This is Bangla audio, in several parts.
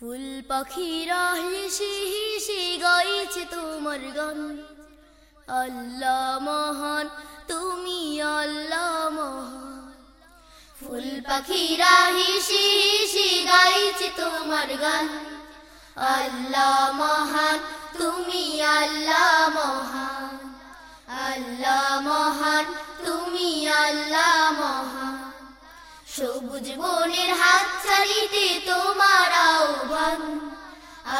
ফুল পাখিরা হেসে হেসে গাইছে তোমার গান। আল্লাহ মহান, তুমি আল্লাহ মহান। ফুল পাখিরা হেসে হেসে গাইছে তোমার গান। আল্লাহ মহান, তুমি আল্লাহ মহান। আল্লাহ মহান, তুমি আল্লাহ মহান। সবুজ বনের হাত ছাড়িতে তোমার আহ্বান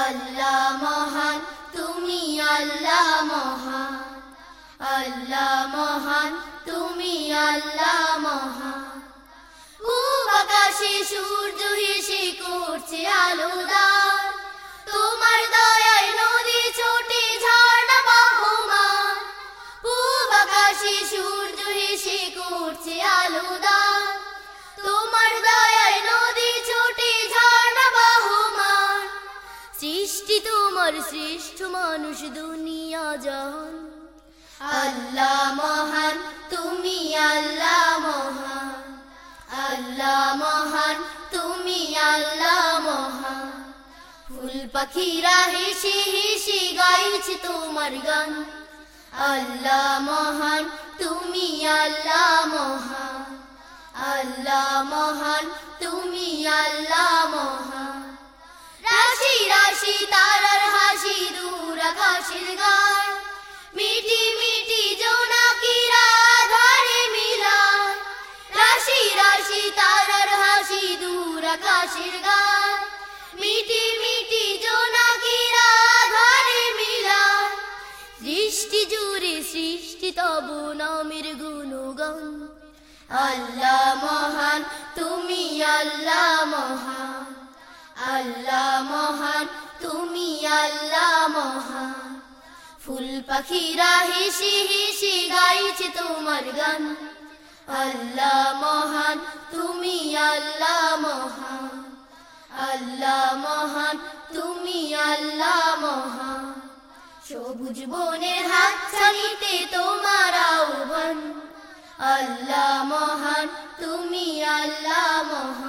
আল্লাহ মহান, তুমি আল্লাহ মহান। আল্লাহ মহান, তুমি আল্লাহ মহান। পূব আকাশে সূর্য হেসে করছে আলোদার সৃষ্টি তোমার শ্রেষ্ঠ মানুষ দুনিয়া জাহান। আল্লাহ মহান, তুমি আল্লাহ মহান। আল্লাহ মহান, তুমি আল্লাহ মহান। ফুল পাখিরা হেসে হেসে গাইছে তোমার গান। আল্লাহ মহান, তুমি আল্লাহ মহান। আল্লাহ মহান, তুমি আল্লাহ আকাশের গান। মিটি মিটি জোনাকিরা ধারে মিলায় সৃষ্টি জুড়ে সৃষ্টি তব নামের গুণগান। আল্লাহ মহান, তুমি আল্লাহ মহান। আল্লাহ মহান, তুমি আল্লাহ মহান। ফুল পাখিরা হেসে হেসে গাইছে তোমার গান। আল্লাহ মহান, তুমি আল্লাহ মহান, আল্লাহ মহান, তুমি আল্লাহ মহান। সবুজ বনের হাত ছাড়িতে তোমার আহ্বান, আল্লাহ মহান, তুমি আল্লাহ মহান।